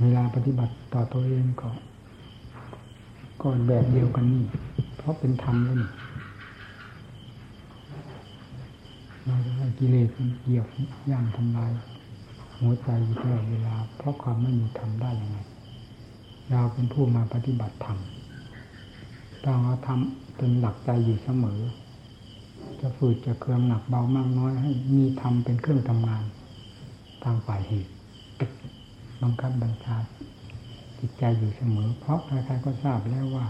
เวลาปฏิบัติต่อตัวเองก็ก็แบบเดียวกันนี่ เพราะเป็นธรรมแล้วนี่เราจะให้กิเลสมันเหยียบย่ำทำลายหัวใจอยู่ตลอดเวลา เพราะความไม่มีธรรมได้ยังไง เราเป็นผู้มาปฏิบัติธรรมต้องเอาธรรมเป็นหลักใจอยู่เสมอ จะฝืดจะเครื่องหนักเบามากน้อยให้มีธรรมเป็นเครื่องทำงานทางฝ่ายเหตุ บังคับบัญชาจิตใจอยู่เสมอ เพราะใครๆก็ทราบแล้วว่า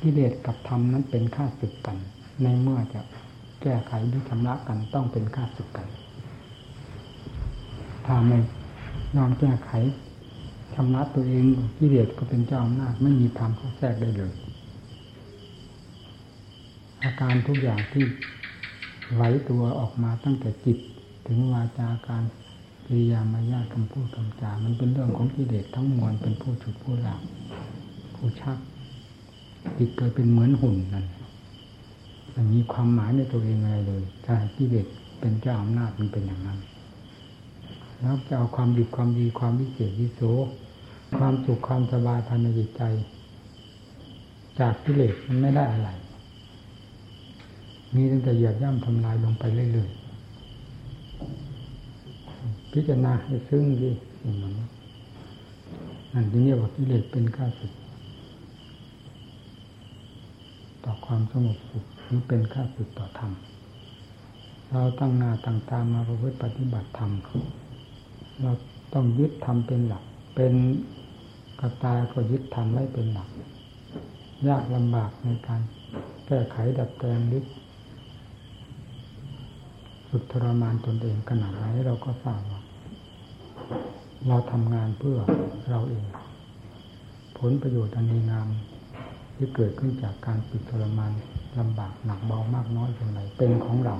กิเลสกับธรรมนั้นเป็นข้าศึกกัน ในเมื่อจะแก้ไขหรือชำระกันต้องเป็นข้าศึกกัน ถ้าไม่ยอมแก้ไขชำระตัวเองกิเลสก็เป็นเจ้าอำนาจไม่มีธรรมเข้าแทรกได้เลย อาการทุกอย่างที่ไหวตัวออกมาตั้งแต่จิตถึงวาจาการ กิริยามายาคำพูดคำจา มันเป็นเรื่องของกิเลสทั้งมวลเป็นผู้ฉุดผู้หลักผู้ชักจิตเกิดเป็นเหมือนหุ่นนั่นมันมีความหมายในตัวเองอะไรเลยถ้ากิเลสเป็นเจ้าอำนาจมันเป็นอย่างนั้นแล้วจะเอาความดีความดีความวิเศษวิโสความสุขความสบายภายในจิตใจ จากกิเลสมันไม่ได้อะไร มีตั้งแต่เหยียบย่ำทำลายลงไปเรื่อยๆ พิจารณาให้ซึ้งดิสิ่งนั้นนั่นที่เรียกว่ากิเลสเป็นข้าศึกต่อความสงบสุขหรือเป็นข้าศึกต่อธรรมเราตั้งหน้าตั้งตามาประพฤติปฏิบัติธรรมเราต้องยึดธรรมเป็นหลัก เป็นกระตายก็ยึดธรรมไว้เป็นหลัก ยากลำบากในการแก้ไขดัดแปลงลึกฝึกทรมานตนเองขนาดไหนเราก็ทราบว่า เราทำงานเพื่อเราเอง ผลประโยชน์อันดีงามที่เกิดขึ้นจากการฝึกทรมานลำบากหนักเบามากน้อยเพียงไรเป็นของเรา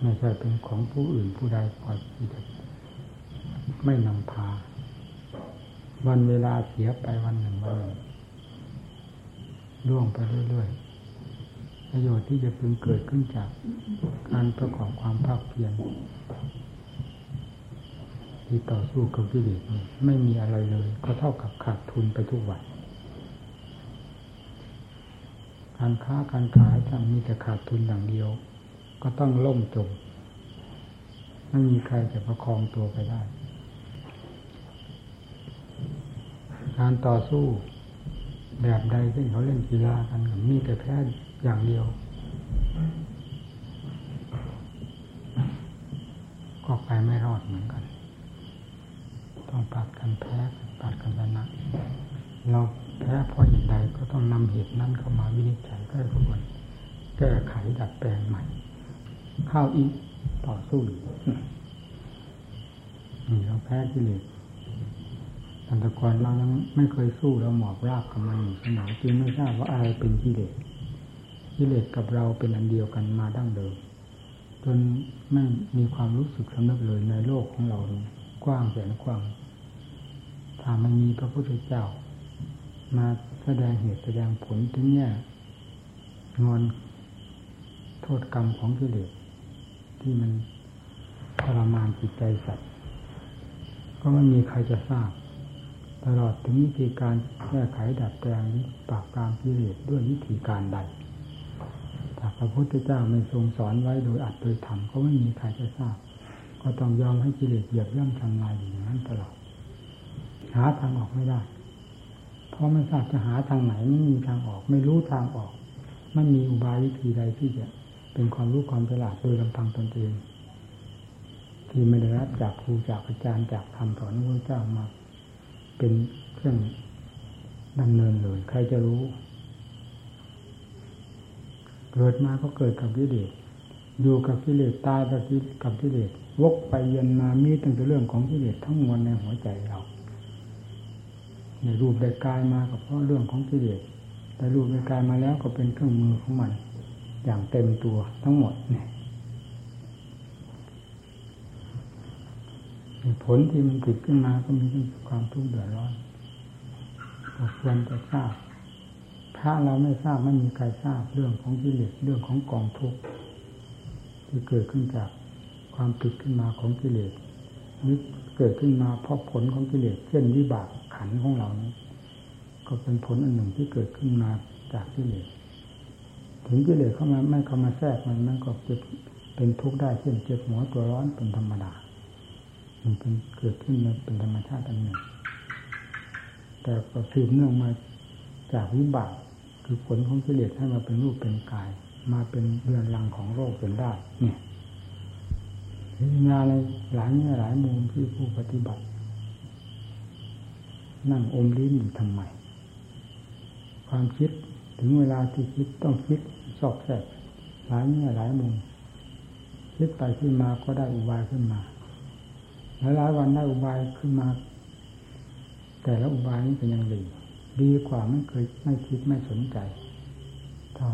ไม่ใช่เป็นของผู้อื่นผู้ใดคอยที่จะไม่นำพา วันเวลาเสียไปวันหนึ่งวันหนึ่งล่วงไปเรื่อยๆประโยชน์ที่จะพึงเกิดขึ้นจากการประกอบความภาคเพียร ที่ต่อสู้กับกิเลสนี่ไม่มีอะไรเลย ก็เท่ากับขาดทุนไปทุกวัน การค้าการขายถ้ามีแต่ขาดทุนอย่างเดียว ก็ต้องล่มจมไม่มีใครจะประคองตัวไปได้ การต่อสู้แบบใดที่เขาเล่นกีฬากันมีแต่แพ้อย่างเดียว ก็ไปไม่รอดเหมือนกัน ต้องปัดกันแพ้ปัดกันชนะเราแพ้เพราะเหตุใดก็ต้องนำเหตุนั้นเข้ามาวินิจฉัยก็ควรแก้ไขดัดแปลงใหม่ เข้าอีกต่อสู้นี่เราแพ้กิเลสอันตะกอนเรายังไม่เคยสู้เราหมอบราบกับมันอยู่สมอจึงไม่ทราบว่าอะไรเป็นกิเลสกิเลสกับเราเป็นอันเดียวกันมาดั้งเดิมจนไม่มีความรู้สึกสำนึกเลยในโลกของเรากว้างแสนกว้าง ถ้ามันมีพระพุทธเจ้า มาแสดงเหตุแสดงผลถึงแง่ยงอนโทษกรรมของกิเลสที่มันทรมานจิตใจสัตว์ ก็ไม่มีใครจะทราบ ตลอดถึงวิธีการแก้ไขดัดแปลงปราบปรามกิเลสด้วยวิธีการใดถ้าพระพุทธเจ้าไม่ทรงสอนไว้โดยอัดโดยธรรมก็ไม่มีใครจะทราบ ก็ต้องยอมให้กิเลสเหยียบย่ำทำลายอย่างนั้นตลอด หาทางออกไม่ได้ เพราะไม่ทราบจะหาทางไหนไม่มีทางออกไม่รู้ทางออกไม่มีอุบายวิธีใดที่จะเป็นความรู้ความฉลาดโดยลำพังตนเองที่ไม่ได้รับจากครูจากอาจารย์จากคำสอนของพระเจ้ามา เป็นเครื่องดำเนินเลยใครจะรู้ เกิดมาก็เกิดกับกิเลสอยู่กับกิเลสตายกับกิเลสวกไปเย็นมามีตั้งแต่เรื่องของกิเลสทั้งมวลในหัวใจเรา ในรูปได้กายมาก็เพราะเรื่องของกิเลสแต่รูปได้กายมาแล้วก็เป็นเครื่องมือของมัน อย่างเต็มตัวทั้งหมดเนี่ยผลที่มันติดขึ้นมาก็มีความทุกข์เดือดร้อนควรจะทราบ ถ้าเราไม่ทราบไม่มีใครทราบเรื่องของกิเลสเรื่องของกองทุกข์ที่เกิดขึ้นจากความติดขึ้นมาของกิเลส นี่เกิดขึ้นมาเพราะผลของกิเลสเช่นวิบากขันของเรานี้ก็เป็นผลอันหนึ่งที่เกิดขึ้นมาจากกิเลสถึงกิเลสเข้ามาไม่เข้ามาแทรกมันมันก็จะเป็นทุกข์ได้เช่นเจ็บหัวตัวร้อนเป็นธรรมดา มันเป็นเกิดขึ้นมาเป็นธรรมชาติอันหนึ่ง แต่ก็สืบเนื่องมาจากวิบากคือผลของกิเลสให้มาเป็นรูปเป็นกาย มาเป็นเรือนรังของโรคเป็นได้เนี่ย งานในหลายแง่หลายมุมที่ผู้ปฏิบัติ นั่งอมลิ้นอยู่ทำไม ความคิดถึงเวลาที่คิดต้องคิดสอกแสกหลายแง่หลายมุมคิดไปขึ้นมาก็ได้อุบายขึ้นมาหลายหลายวันได้อุบายขึ้นมา แต่ละอุบายนี้เป็นยังดีดีกว่าไม่เคยไม่คิดไม่สนใจถ้า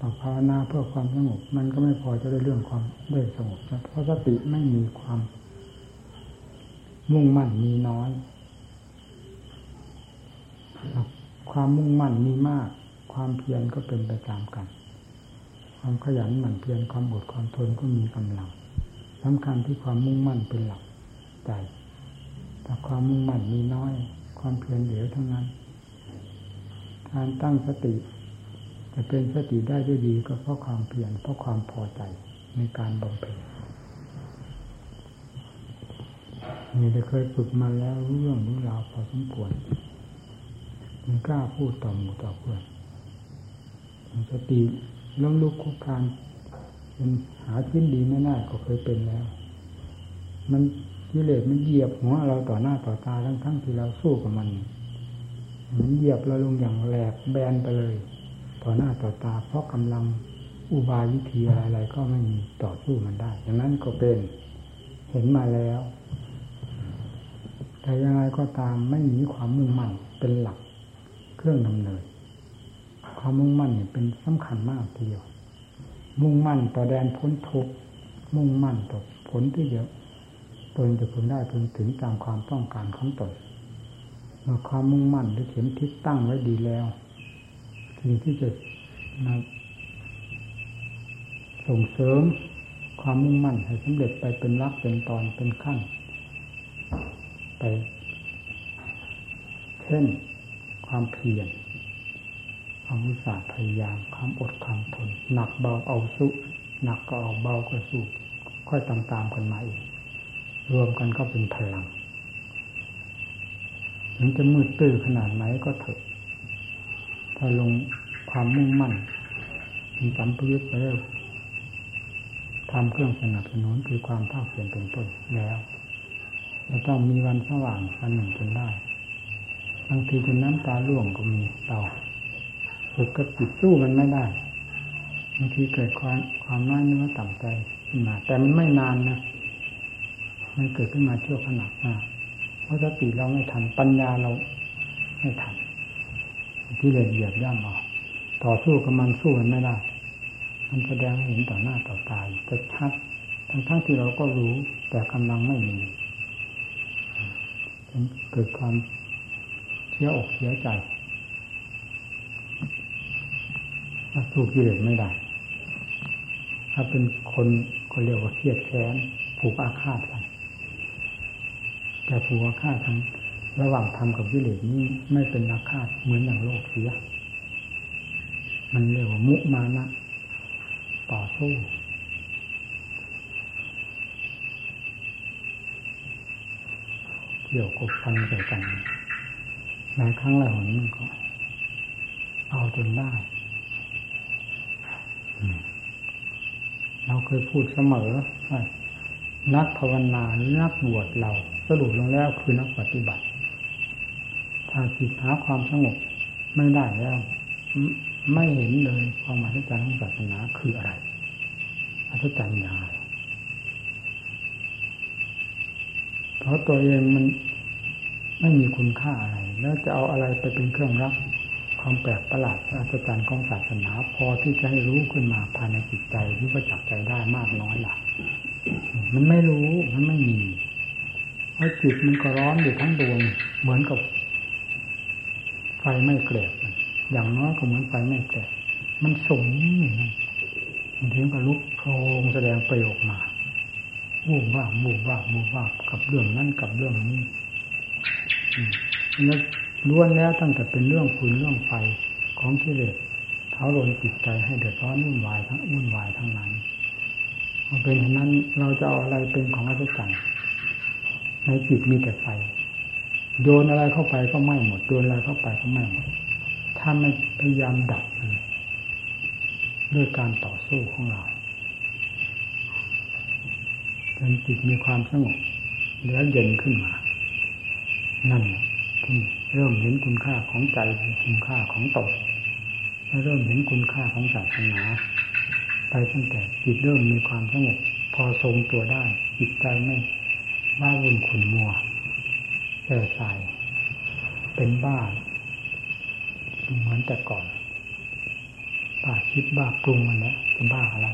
ต่อภาวนาเพื่อความสงบมันก็ไม่พอจะได้เรื่องความได้สงบเพราะสติไม่มีความ มุ่งมั่นมีน้อย ความมุ่งมั่นมีมาก ความเพียรก็เป็นไปตามกัน ความขยันหมั่นเพียรความอดความทนก็มีกำลังสำคัญที่ความมุ่งมั่นเป็นหลักใจแต่ความมุ่งมั่นมีน้อย ความเพียรเหลือทั้งนั้น การตั้งสติ จะเป็นสติได้ด้วยดีก็เพราะความเพียรเพราะความพอใจในการบำเพ็ญนี่ได้เคยฝึกมาแล้วเรื่องรู้ราวพอสมควรมันกล้าพูดต่อหมู่ต่อเพื่อนสติล้มลุกคุกคานเป็นหาชิ้นดีไม่ได้ก็เคยเป็นแล้ว มันกิเลสมันเหยียบหัวเราต่อหน้าต่อตาทั้งทั้งที่เราสู้กับมัน มันเหยียบเราลงอย่างแหลกแบนไปเลย ต่อหน้าต่อตา เพราะกำลังอุบายวิธีอะไรๆก็ไม่มีต่อสู้มันได้อย่างนั้นก็เป็นเห็นมาแล้ว แต่ยังไงก็ตามไม่มีความมุ่งมั่นเป็นหลักเครื่องดำเนินความมุ่งมั่นเนี่ยเป็นสำคัญมากทีเดียว มุ่งมั่นต่อแดนพ้นทุกมุ่งมั่นต่อผลที่เยอะตนจะพึงได้พึงถึงตามความต้องการของตนเมื่อความมุ่งมั่นหรือเข็มทิศตั้งไว้ดีแล้ว สิ่งที่จะมาส่งเสริมความมุ่งมั่นให้สำเร็จไปเป็นรักเป็นตอนเป็นขั้น ไป เช่นความเพียรความวิสาพยายาม ความอดความทนหนักเบาเอาสู้หนักก็เอาเบาก็สู้ค่อยตามๆกันมาเองรวมกันก็เป็นพลังถึงจะมืดตื้อขนาดไหนก็เถอะ ถ้าลงความมุ่งมั่นมีสัมพยุตไปแล้วทำเครื่องสนับสนุนคือความภาคเพียรเป็นต้นแล้วเราต้องมีวันสว่างวันหนึ่งจนได้บางทีจนน้ำตาล่วงก็มีเราฝึกกับจิตสู้มันไม่ได้บางทีเกิดความความน้อยเนื้อต่ำใจขึ้นมา แต่มันไม่นานนะมันเกิดขึ้นมาเที่ยวขนาดมากเพราะสติเราไม่ทันปัญญาเราไม่ทัน ที่เลยเหยียบย่ำออกต่อสู้กับมันสู้มันไม่ได้ มันแสดงให้เห็นต่อหน้าต่อตาจะชัด ทั้งทั้งที่เราก็รู้แต่กำลังไม่มีเกิดความเสียอกเสียใจสู้กิเลสไม่ได้ ถ้าเป็นคนคนเรียกว่าเครียดแค้นผูกอาฆาตกันแต่ผูกอาฆาตทั้ง ระหว่างทำกับกิเลสนี้ไม่เป็นอาฆาตเหมือนอย่างโลกเสีย มันเรียกว่ามุมานะต่อสู้เกี่ยวกับฟันใส่กันหลายครั้งหลายหนมันก็ เอาจนได้เราเคยพูดเสมอว่านักภาวนานักบวชเรา สรุปลงแล้วคือนักปฏิบัติ ถ้าจิตหาความสงบไม่ได้แล้ว ไม่เห็นเลยความหมายที่การของศาสนาคืออะไรอัศจรรย์ยาเพราะตัวเองมันไม่มีคุณค่าอะไร แล้วจะเอาอะไรไปเป็นเครื่องรักความแปลกประหลาดอัศจรรย์ของศาสนา พอที่จะให้รู้ขึ้นมาภายในจิตใจที่ประจักษ์ใจได้มากน้อยล่ะมันไม่รู้มันไม่มีเพราะจิตมันก็ร้อนอยู่ทั้งดวงเหมือนกับ ไฟไม่เกลียดอย่างน้อยก็เหมือนไฟไม่เกลียดมันสมมันถึงกับลุกโครงแสดงประโยคมาวูบว่าบูบว่าบูบว่ากับเรื่องนั้นกับเรื่องนี้แล้วล้วนแล้วตั้งแต่เป็นเรื่องคุณเรื่องไฟของกิเลสเท้าลนจิตใจให้เดือดร้อนวุ่นวายทั้งวุ่นวายทั้งนั้นมันเป็นฉะนั้นเราจะเอาอะไรเป็นของอัศจรรย์ในจิตมีแต่ไฟ โยนอะไรเข้าไปก็ไหม้หมดโยนอะไรเข้าไปก็ไหม้หมดถ้าไม่พยายามดับมันด้วยการต่อสู้ของเราจนจิตมีความสงบแล้วเย็นขึ้นมา นั่นที่เริ่มเห็นคุณค่าของใจคุณค่าของตนและเริ่มเห็นคุณค่าของศาสนาไปตั้งแต่จิตเริ่มมีความสงบพอทรงตัวได้ จิตใจไม่ว่าวุ่นขุนมัว แก่สาย เป็นบ้าเหมือนแต่ก่อนบ้าคิดบ้าปรุงมันแล้เป็นบ้าอะไร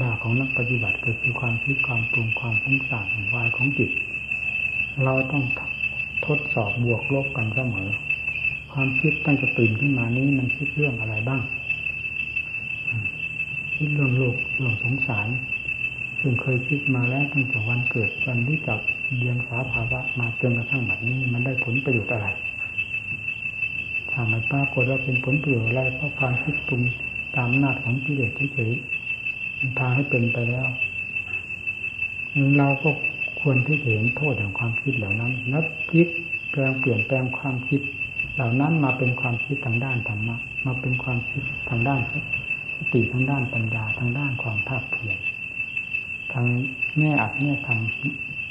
บ้าของนักปฏิบัติก็คือความคิดความปรุงความฟุ้งซ่านวายของจิต เราต้องทดสอบบวกลบกันเสมอ ความคิดตั้งแต่ตื่นขึ้นมานี้มันคิดเรื่องอะไรบ้าง คิดเรื่องโลกเรื่องสงสารซึ่งเคยคิดมาแล้วตั้งแต่วันเกิดวันที่จับ เรียนสาภาวะมาจนกระทั่งแบบนี้ มันได้ผลประโยชน์อะไรถ้ามันปรากฏว่าเป็นผลประโยชน์อะไรเพราะความคิดปรุงตามน้าของกิเลสเฉยๆพาให้เป็นไปแล้วเราก็ควรที่จะเห็นโทษของความคิดเหล่านั้นแล้วพลิกแปลงเปลี่ยนแปลงความคิด เหล่านั้นมาเป็นความคิดทางด้านธรรมะมาเป็นความคิดทางด้านสติทางด้านปัญญาทางด้านความภาคเพียรทางแง่อัดแง่ทำ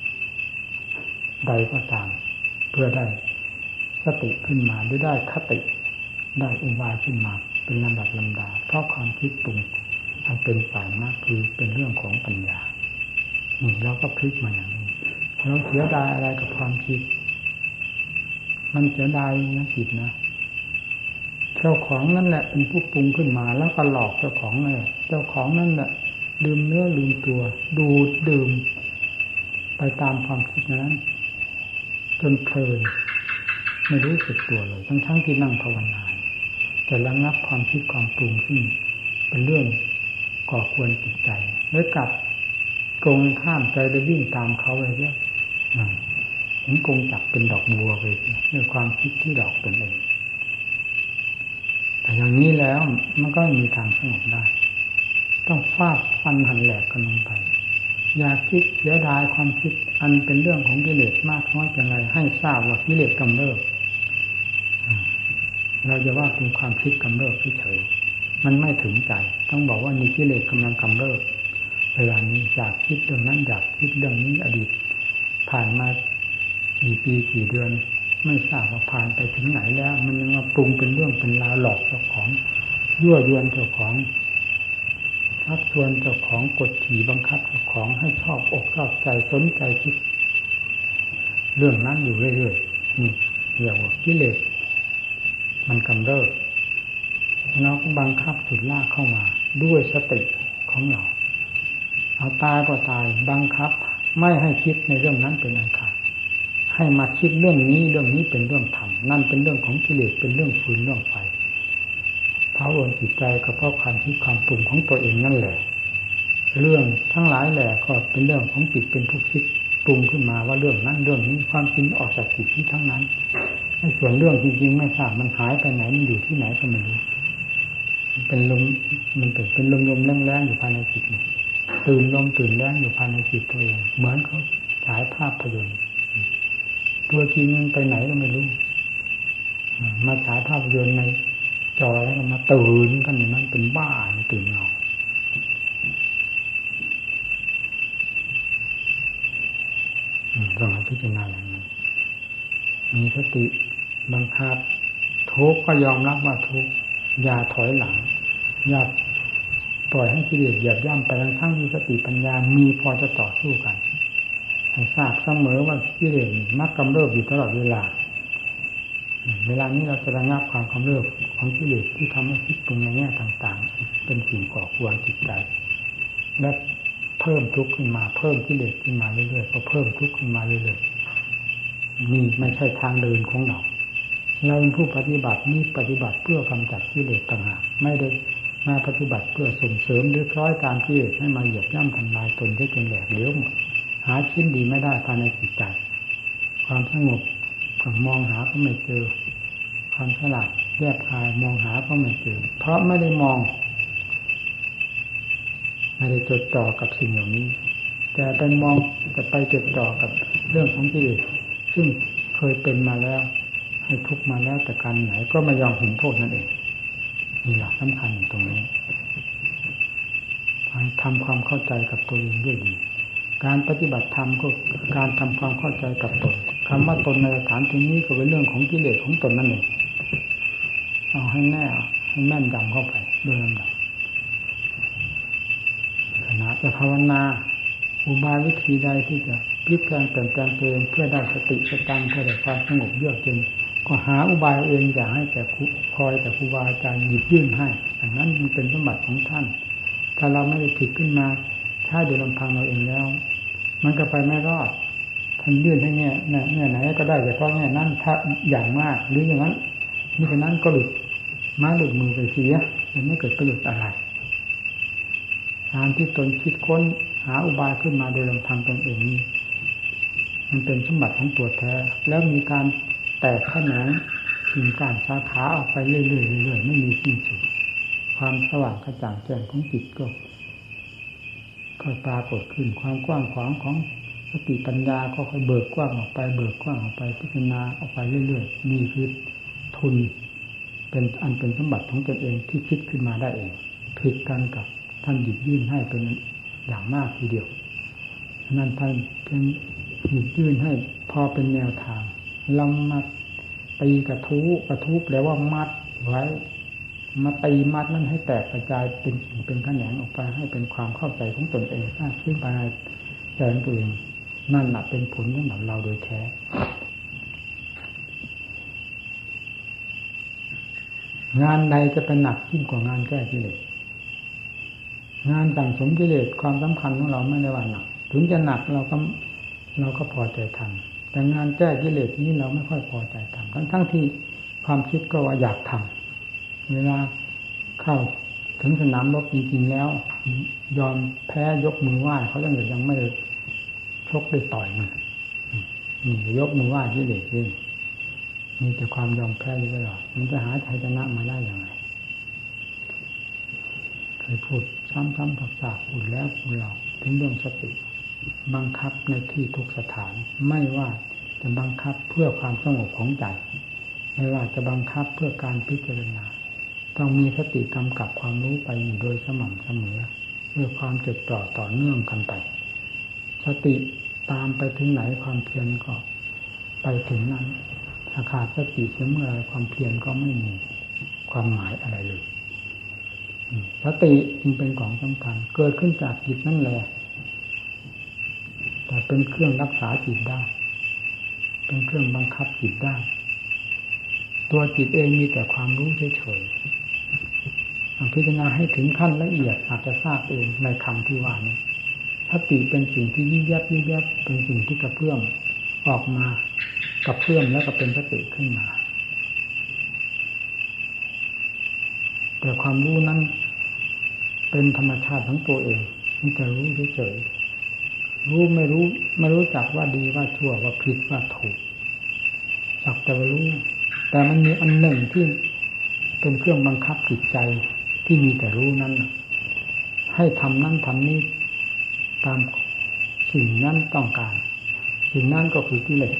ใดก็ตาม เพื่อได้สติขึ้นมาหรือได้คติได้อุบายขึ้นมาเป็นลำดับลำดา เพราะความคิดปรุงอันเป็นฝ่ายมากคือเป็นเรื่องของปัญญานี่เราก็พลิกมาอย่างนี้เราเสียดายอะไรกับความคิด มันเสียดายนะจิตนะเจ้าของนั่นแหละเป็นผู้ปรุงขึ้นมาแล้วก็หลอกเจ้าของเลยเจ้าของนั่นแหละลืมเนื้อลืมตัว ดูดดื่ม ไปตามความคิดนั้น จนเพลินไม่รู้สึกตัวเลย ทั้งทั้งที่นั่งภาวนาแต่ระงับความคิดความปรุงซึ่งเป็นเรื่องก่อควรจิตใจแล้วกลับกงข้ามใจไปวิ่งตามเขาไปเยอะเห็นกงจับเป็นดอกบัวไปด้วยความคิดที่ดอกเป็นเองแต่อย่างนี้แล้วมันก็มีทางสงบได้ ต้องฟาดฟันหันแหลกกันลงไป อย่าคิดเสียดายความคิดอันเป็นเรื่องของกิเลสมากน้อยอย่างไร ให้ทราบว่ากิเลสกำเริบเราจะว่าเป็นความคิดกำเริบเฉยมันไม่ถึงใจ ต้องบอกว่ามีกิเลสกำลังกำเริบเวลานี้อยากคิดเรื่องนั้นอยากคิดเรื่องนี้อดีต ผ่านมากี่ปีกี่เดือน ไม่ทราบว่าผ่านไปถึงไหนแล้ว มันยังมาปรุงเป็นเรื่องเป็นราวหลอกเจ้าของยั่วยวนเจ้าของ ชักชวนเจ้าของกดขี่บังคับเจ้าของให้ชอบอกชอบใจสนใจคิด เรื่องนั้นอยู่เรื่อยๆนี่เรียกว่ากิเลสมันกำเริบเราก็บังคับสุดลากเข้ามา ด้วยสติของเรา เอาตายก็ตายบังคับ ไม่ให้คิดในเรื่องนั้นเป็นอันขาดให้มาคิดเรื่องนี้เรื่องนี้เป็นเรื่องธรรมนั่นเป็นเรื่องของกิเลสเป็นเรื่องฟืนเรื่องไฟาวนจิตใจก็เพราะความคิดความปรุงของตัวเองนั่นแหละ เรื่องทั้งหลายแหละก็เป็นเรื่องของจิตเป็นผู้คิดปรุงขึ้นมาว่าเรื่องนั้นเรื่องนี้ความจริงออกจากจิตที่ทั้งนั้นในส่วนเรื่องจริงๆไม่ทราบมันหายไปไหนมันอยู่ที่ไหนก็ไม่รู้เป็นลมมันเป็นเป็นลมลมแรงๆอยู่ภายในจิตตื่นลมตื่นแรงอยู่ภายในจิตตัวเองเหมือนเขาฉายภาพยนตร์ตัวจริงไปไหนก็ไม่รู้ มาฉายภาพยนตร์ใน จอแล้วก็มาตื่นกันอย่างนั้นเป็นบ้าตื่นเงาต้องพิจารณาอย่างนี้มีสติบังคับทุกก็ยอมรับว่าทุกอย่าถอยหลังอย่าปล่อยให้กิเลสเหยียบย่ำไปทั้งทั้งมีสติปัญญามีพอจะต่อสู้กันให้ทราบเสมอว่ากิเลสมักกำเริบอยู่ตลอดเวลา เวลานี้เราจะระงับความกำเริบของกิเลสที่ทำให้คิดปรุงในแง่ต่าง ๆ เป็นสิ่งก่อควรจิตใจและเพิ่มทุกข์ขึ้นมาเพิ่มกิเลสขึ้นมาเรื่อยๆก็เพิ่มทุกข์ขึ้นมาเรื่อยๆนี่ไม่ใช่ทางเดินของเราเราเป็นผู้ปฏิบัตินี่ปฏิบัติเพื่อกำจัดกิเลสต่างหากไม่ได้มาปฏิบัติเพื่อส่งเสริมหรือคล้อยตามที่ให้มาเหยียบย่ำทำลายตนได้จนแหลกเหลวหมดหาชิ้นดีไม่ได้ภายในจิตใจความสงบ มองหาก็ไม่เจอ ความฉลาดแยบคายมองหาก็ไม่เจอ เพราะไม่ได้มอง ไม่ได้จดจ่อกับสิ่งเหล่านี้ แต่เป็นมองจะไปจดจ่อกับเรื่องของที่ซึ่งเคยเป็นมาแล้ว ให้ทุกมาแล้วแต่การไหนก็ไม่ยอมเห็นโทษนั่นเองมีหลักสำคัญตรงนี้ทำความเข้าใจกับตัวเองด้วยดี การปฏิบัติธรรมก็การทำความเข้าใจกับตน คำว่าตนในสถานที่นี้ก็เป็นเรื่องของกิเลสของตนนั่นเองเอาให้แน่ให้แม่นยำเข้าไปโดยลำดับขณะจะภาวนาอุบายวิธีใดที่จะพลิกแปลงเปลี่ยนแปลงตัวเองเพื่อได้สติสตังเพื่อได้ความสงบเยือกเย็นก็หาอุบายเองอย่าให้แต่คอยแต่ครูบาอาจารย์หยิบยื่นให้อันนั้นมันเป็นสมบัติของท่าน ถ้าเราไม่ได้ผิดขึ้นมาถ้าโดยลำพังเราเองแล้ว มันก็ไปไม่รอด ท่านยื่นให้แง่แง่ไหนก็ได้แต่เพราะแง่นั้นถ้าอย่างมากหรืออย่างนั้นนี่ฉะนั้นก็หลุดมาหลุดมือไปเสียมันไม่เกิดประโยชน์อะไรการที่ตนคิดค้นหาอุบายขึ้นมาโดยลำพังตนเองนี้มันเป็นสมบัติของตัวแท้ แล้วมีการแตกขนงกิ่งการสาขาออกไปเรื่อยๆเรื่อยๆไม่มีสิ้นสุดความสว่างกระจ่างแจ้งของจิตก็ค่อยปรากฏขึ้นความกว้างขวางของ สติปัญญาก็ค่อยเบิกกว้างออกไป เบิกกว้างออกไปพิจารณาออกไปเรื่อยๆนี่คือทุน เป็นอันเป็นสมบัติของตนเองที่คิดขึ้นมาได้เองผิดกันกับท่านหยิบยื่นให้เป็นอย่างมากทีเดียวนั่นท่านเป็นหยิบยื่นให้พอเป็นแนวทางเรามาตีกระทู้กระทู้แปลว่ามัดไว้ มาตีมัดนั้นให้แตกกระจายเป็นเป็นขแขนงออกไปให้เป็นความเข้าใจของตนเองสร้างขึ้นภายในใจองตัวเอง นั่นแหละเป็นผลสำหรับเราโดยแท้งานใดจะเป็นหนักยิ่งกว่างานแก้กิเลสงานต่างสมกิเลสความสำคัญของเราไม่ได้ว่าหนัก ถึงจะหนักเราก็เราก็พอใจทำแต่งานแก้กิเลสนี้เราไม่ค่อยพอใจทำทั้งทั้งที่ความคิดก็ว่าอยากทำเวลาเข้าถึงสนามรบจริงๆแล้ว ยอมแพ้ยกมือไหว้เขายังยังไม่ ชกได้ต่อยมันยกมือไหว้กิเลสนี่มีแต่ความยอมแพ้อยู่ตลอดมันจะหาชัยชนะมาได้อย่างไรเคยพูดซ้ำๆกับๆพูดแล้วพูดเราถึงเรื่องสติ บังคับในที่ทุกสถาน ไม่ว่าจะบังคับเพื่อความสงบของใจไม่ว่าจะบังคับเพื่อการพิจารณา ต้องมีสติกำกับความรู้ไปอยู่โดยสม่ำเสมอเพื่อความจดจ่อต่อเนื่องกันไป สติตามไปถึงไหนความเพียรก็ไปถึงนั้นถ้าขาดสติเสเมื่อไรความเพียรก็ไม่มีความหมายอะไรเลยสติจึงเป็นของสำคัญ เกิดขึ้นจากจิตนั่นแหละแต่เป็นเครื่องรักษาจิตได้ เป็นเครื่องบังคับจิตได้ ตัวจิตเองมีแต่ความรู้เฉยๆพิจารณาให้ถึงขั้นละเอียดอาจจะทราบเองในคำที่ว่านี้ สติเป็นสิ่งที่ยิ่งยับยิ่งยับเป็นสิ่งที่กระเพื่อมออกมากับเพื่อมแล้วก็เป็นสติขึ้นมา แต่ความรู้นั้น เป็นธรรมชาติของตัวเองมีแต่รู้เฉยๆรู้ไม่รู้ ไม่รู้จักว่าดีว่าชั่วว่าผิดว่าถูกสักแต่ว่ารู้ แต่มันมีอันหนึ่งที่เป็นเครื่องบังคับจิตใจที่มีแต่รู้นั้นให้ทำนั้นทำนี้ ตามสิ่งนั้นต้องการ สิ่งนั้นก็คือกิเลส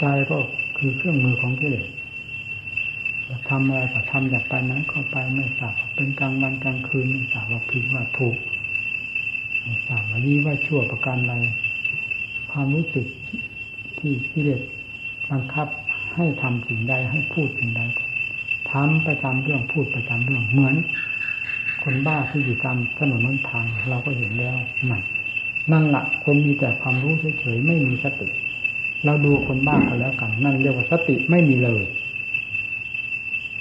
ใจก็คือเครื่องมือของกิเลสทำอะไรก็ทำอยากไปนั้นก็ไปไม่ทราบเป็นกลางวันกลางคืนไม่ทราบว่าผิดว่าถูกไม่สามวันนี้ว่าชั่วประการใดความรู้สึกที่ที่เด็ดบังคับให้ทำสิ่งใดให้พูดสิ่งใดทำไปตามเรื่องพูดไปตามเรื่องเหมือน คนบ้าที่อยู่ตามถนนน้นทาง เราก็เห็นแล้วนั่นนั่นละคนมีแต่ความรู้เฉยๆไม่มีสติ เราดูคนบ้าก็แล้วกัน นั่นเรียกว่าสติไม่มีเลย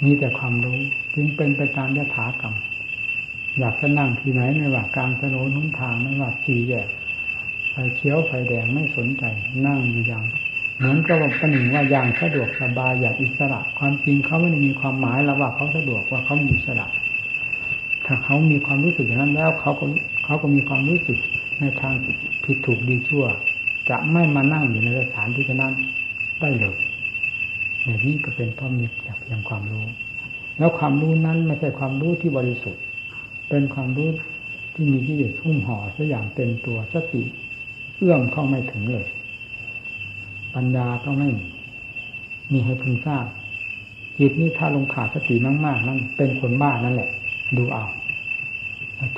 มีแต่ความรู้จึงเป็นไปตามยถากรรมอยากจะนั่งที่ไหนไม่ว่ากลางถนนหุนทางไม่ว่าสี่แยกไฟเขียวไฟแดงไม่สนใจ นั่งอยู่อย่างเหมือนกับประหนึ่งว่าอย่างสะดวกสบายอยางอิสระ ความจริงเขาไม่ได้มีความหมายแล้วว่าเขาสะดวกว่าเขามีอิสระ ถ้าเขามีความรู้สึกอย่างนั้นแล้วเขาก็เขาก็มีความรู้สึกในทางผิดถูกดีชั่ว จะไม่มานั่งอยู่ในสถานที่นั้นได้เลยอย่างนี้ก็เป็นเพราะมีจากเพียงความรู้ แล้วความรู้นั้นไม่ใช่ความรู้ที่บริสุทธิ์ เป็นความรู้ที่มีที่เด็ดหุ้มห่อซะอย่างเต็มตัวสติเอื้อมเข้าไม่ถึงเลย ปัญญาต้องไม่มีให้พึงทราบจิตนี้ถ้าลงขาดสติมากๆ นั่นเป็นคนบ้านั่นแหละ ดูเอา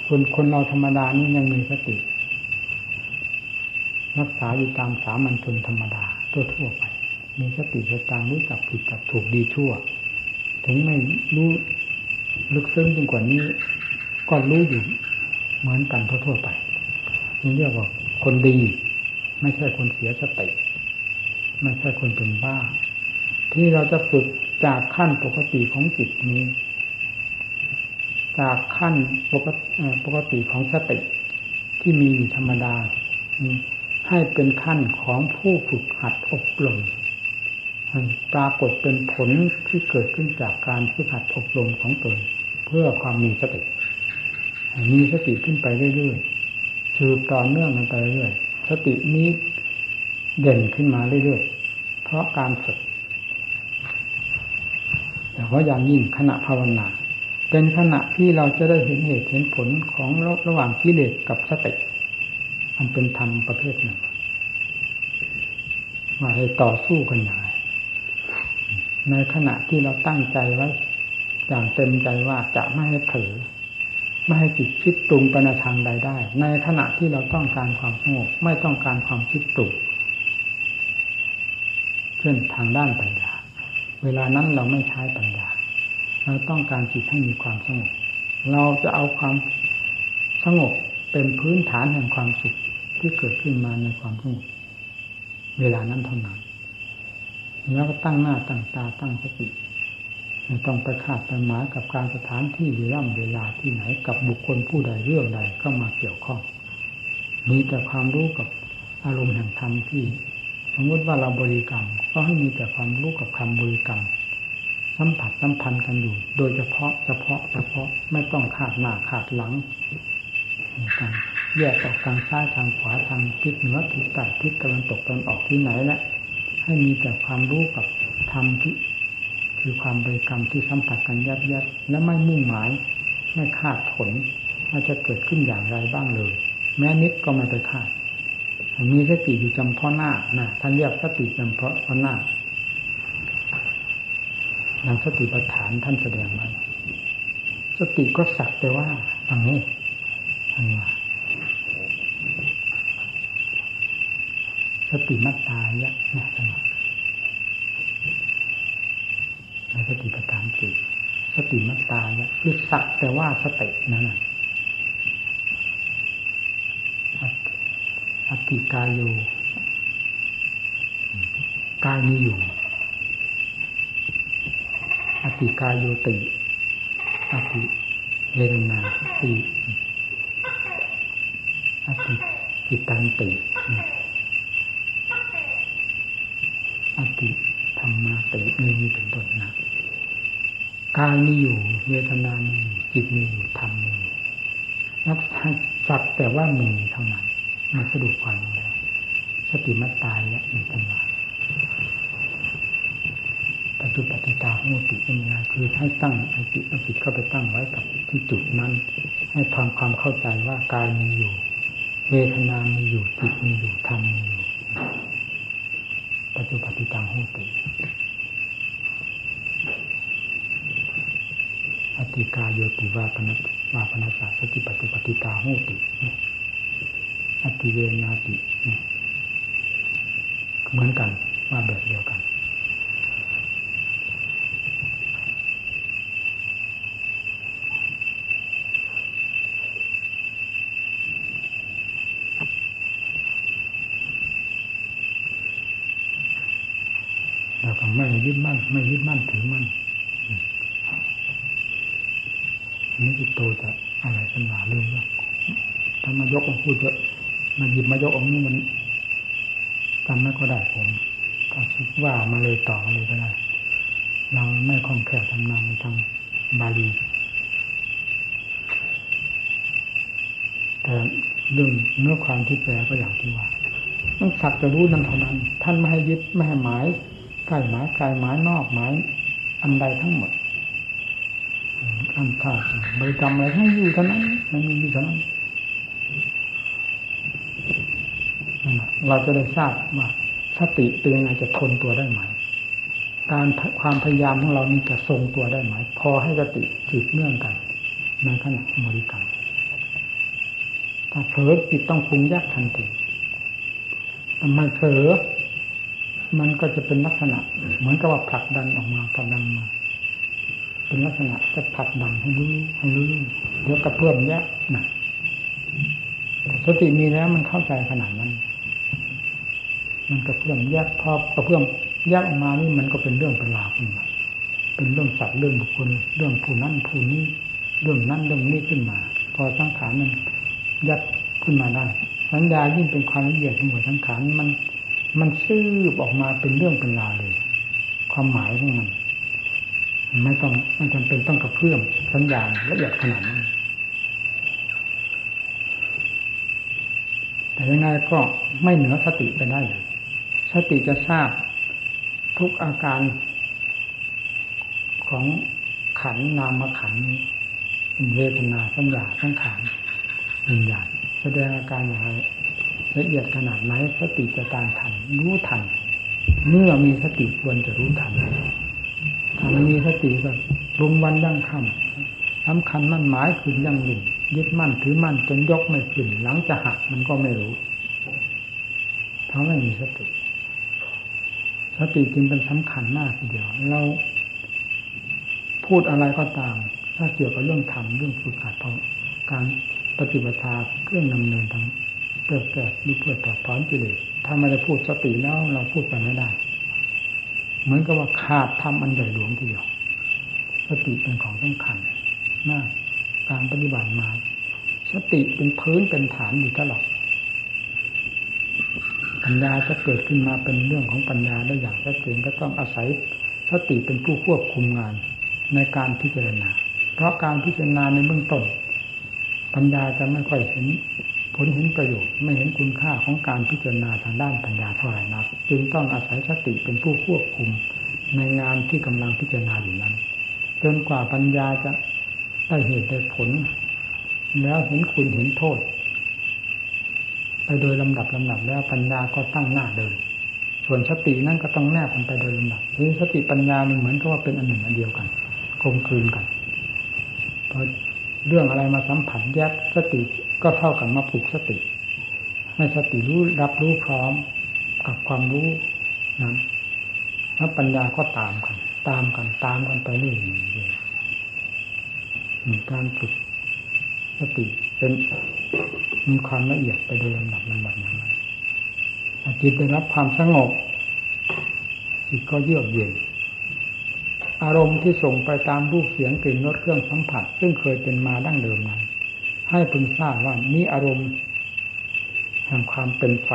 คนคนเราธรรมดานี่ยังมีสติ รักษาอยู่ตามสามัญชนธรรมดาตัวทั่วไป มีสติสตางรู้จักผิดจับถูกดีชั่ว ถึงไม่รู้ลึกซึ้งยิ่งกว่านี้ ก็รู้อยู่เหมือนกันทั่วๆไปนี่เรียกว่าคนดี ไม่ใช่คนเสียสติไม่ใช่คนเป็นบ้า ที่เราจะฝึกจากขั้นปกติของจิตนี้ จากขั้นปกติของสติที่มีอยู่ธรรมดา ให้เป็นขั้นของผู้ฝึกหัดอบรมปรากฏเป็นผลที่เกิดขึ้นจากการฝึกหัดอบรมของตนเพื่อความมีสติ มีสติขึ้นไปเรื่อยๆสืบต่อเนื่องกันไปเรื่อยสตินี้เด่นขึ้นมาเรื่อยๆเพราะการฝึกแต่ว่าอย่างยิ่งขณะภาวนา เป็นขณะที่เราจะได้เห็นเหตุเห็นผลของระหว่างกิเลสกับสติมันเป็นธรรมประเภทหนึ่งมาให้ต่อสู้กันอย่างไรในขณะที่เราตั้งใจไว้อย่างเต็มใจว่าจะไม่ให้เผลอไม่ให้จิตคิดตรุงไปในทางใดได้ ในขณะที่เราต้องการความสงบไม่ต้องการความคิดตรุงเช่นทางด้านปัญญา เวลานั้นเราไม่ใช้ปัญญา เราต้องการจิตให้มีความสงบ เราจะเอาความสงบเป็นพื้นฐานแห่งความสุขที่เกิดขึ้นมาในความสงบเวลานั้นเท่านั้นแล้วก็ตั้งหน้าตั้งตาตั้งสติไม่ต้องไปคาดไปหมายกับการสถานที่เวลาเวลาที่ไหนกับบุคคลผู้ใดเรื่องใดเข้ามาเกี่ยวข้อง มีแต่ความรู้กับอารมณ์แห่งธรรมที่ สมมติว่าเราบริกรรม ก็ให้มีแต่ความรู้กับคำบริกรรม สัมผัสสัมพันธ์กันอยู่ โดยเฉพาะเฉพาะเฉพาะไม่ต้องขาดหน้าขาดหลังการแยกออกทางซ้ายทางขวาทางทิศเหนือทิศใต้ทิศตะวันตกตะวันออกที่ไหนและให้มีแต่ความรู้กับธรรมที่คือความบริกรรมที่สัมผัสกันยัดยัดและไม่มุ่งหมาย ไม่คาดผลว่าจะเกิดขึ้นอย่างไรบ้างเลย แม้นิดก็ไม่ไปคาดมีสติอยู่จำเพาะหน้านะท่านเรียกสติจำเพาะหน้า อย่างสติปัฏฐานท่านแสดงไว้สติก็สักแต่ว่าฟังนี้ทันว่าสติมัตตายะนะท่านในสติปัฏฐานสี่สติมัตตายะคือสักแต่ว่าสตินั่นแหละอติกายโยกายมีอยู่ ติกายโยติอติเวรนาติอติจิตันติอติธรรมาติมีมีเป็นต้นนะกายมีอยู่เวทนามีจิตมีอยู่ธรรมมีอยู่นับสักแต่ว่ามีเท่านั้นมาสะดุดความแล้วสติมัตตายและมีตัณหา จุปัจจิตาโหติปัญญาคือให้ตั้งอจิตอจิตเข้าไปตั้งไว้กับที่จุดนั้น ให้ทำความเข้าใจว่ากายมีอยู่ เวทนามีอยู่จิตมีอยู่ธรรมมีอยู่ปัจจุปัจจิตาโหติอติกาโยติวาปนัวาปนาสาสติปัจจุปฏิตาโหติอติเวนาติ เหมือนกันมาแบบเดียวกันแล้วก็ไม่ยึดมั่นไม่ยึดมั่นถือมั่นนี่คือโตจะอะไรขนาดเรื่องว่าถ้ามายกมาพูดเยอะมา หยิบมายกองนี้มันจำไม่ก็ได้ผมก็คิดว่ามาเลยต่อเลยก็ได้ เราไม่คล่องแคล่วทำนานในทางบาลีแต่เรื่องเนื้อความที่แปลก็อย่างที่ว่าต้องสักจะรู้นั่นเท่านั้น ท่านไม่ให้ยึดไม่ให้หมายใกล้หมายไกลหมายนอกหมายอันใดทั้งหมดอันท่าบริกรรมอะไรให้อยู่เท่านั้นมันมีอยู่เท่านั้น เราจะได้ทราบว่าสติเป็นยังไงจะทนตัวได้ไหม การความพยายามของเรานี่จะทรงตัวได้ไหม พอให้สติจิตเนื่องกันในขณะบริกรรมถ้าเผลอจิตต้องปรุงยากทันทีทำไมเผลอมันก็จะเป็นลักษณะ เหมือนกับว่าผลักดันออกมาผลักดันมา เป็นลักษณะจะผลักดันให้รู้ให้รู้เดี๋ยวกระเพื่อมแยกนะสติมีแล้วมันเข้าใจขนาดนั้น มันกระเพื่อมแยกพอกระเพื่อมแยกออกมานี่มันก็เป็นเรื่องเป็นราวขึ้นมาเป็นเรื่องสัตว์เรื่องบุคคลเรื่องผู้นั้นผู้นี้เรื่องนั้นเรื่องนี้ขึ้นมา พอสังขารมันยัดขึ้นมาได้สัญญายิ่งเป็นความละเอียดของหัวสังขารมัน มันซื่อออกมาเป็นเรื่องเป็นราวเลย ความหมายของมันไม่ต้องไม่จำเป็นต้องกระเพื่อมสัญญาละเอียดขนาดนั้นแต่ยังไงก็ไม่เหนือสติไปได้เลย สติจะทราบทุกอาการของขันนามขันเวทนาสัญญาสังขารวิญญาณแสดงอาการอย่างไรละเอียดขนาดไหนสติจะตามทันรู้ทัน เมื่อมีสติควรจะรู้ทันถ้าไม่มีสติก็รุมวันยั่งค่ำสำคัญมั่นหมายคืนยั่งยืนยึดมั่นถือมั่นจนยกไม่ขึ้นหลังจะหักมันก็ไม่รู้เพราะไม่มีสติ สติจึงเป็นสำคัญมากทีเดียว เราพูดอะไรก็ตาม ถ้าเกี่ยวกับเรื่องธรรมเรื่องฝึกหัดพราะการปฏิบัติเครื่องดำเนินทางเพื่อแก้หรือเพื่อถอดถอนกิเลสถ้าไม่ได้พูดสติแล้วเราพูดไปไม่ได้ เหมือนกับว่าขาดทำอันใหญ่หลวงทีเดียวสติเป็นของสำคัญมากการปฏิบัติมา สติเป็นพื้นเป็นฐานอยู่ตลอด ปัญญาจะเกิดขึ้นมาเป็นเรื่องของปัญญาได้อย่างชัดเจนก็ต้องอาศัยสติเป็นผู้ควบคุมงานในการพิจารณา เพราะการพิจารณาในเบื้องต้น ปัญญาจะไม่ค่อยเห็นผลเห็นประโยชน์ไม่เห็นคุณค่าของการพิจารณาทางด้านปัญญาเท่าไหร่นักจึงต้องอาศัยสติเป็นผู้ควบคุมในงานที่กำลังพิจารณาอยู่นั้นจนกว่าปัญญาจะได้เหตุได้ผล แล้วเห็นคุณเห็นโทษ ไปโดยลำดับลำดับแล้วปัญญาก็ตั้งหน้าเดิน ส่วนสตินั่นก็ต้องแนบกันไปโดยลำดับคือสติปัญญามันเหมือนกับว่าเป็นอันหนึ่งอันเดียวกันกลมกลืนกันพอเรื่องอะไรมาสัมผัสแยกสติก็เท่ากับมาปลุกสติให้สติรู้รับรู้พร้อมกับความรู้นั้นแล้วปัญญาก็ตามกัน ตามกันตามกันไปเรื่อยๆมีการฝึกสติ เป็นมีความละเอียดไปโดยลำดับลำดับนั้นจิตได้รับความสงบจิตก็เยือกเย็น อารมณ์ที่ส่งไปตามรูปเสียงกลิ่นรสเครื่องสัมผัส ซึ่งเคยเป็นมาดั้งเดิมนั้นให้พึงทราบว่านี้อารมณ์แห่งความเป็นไฟ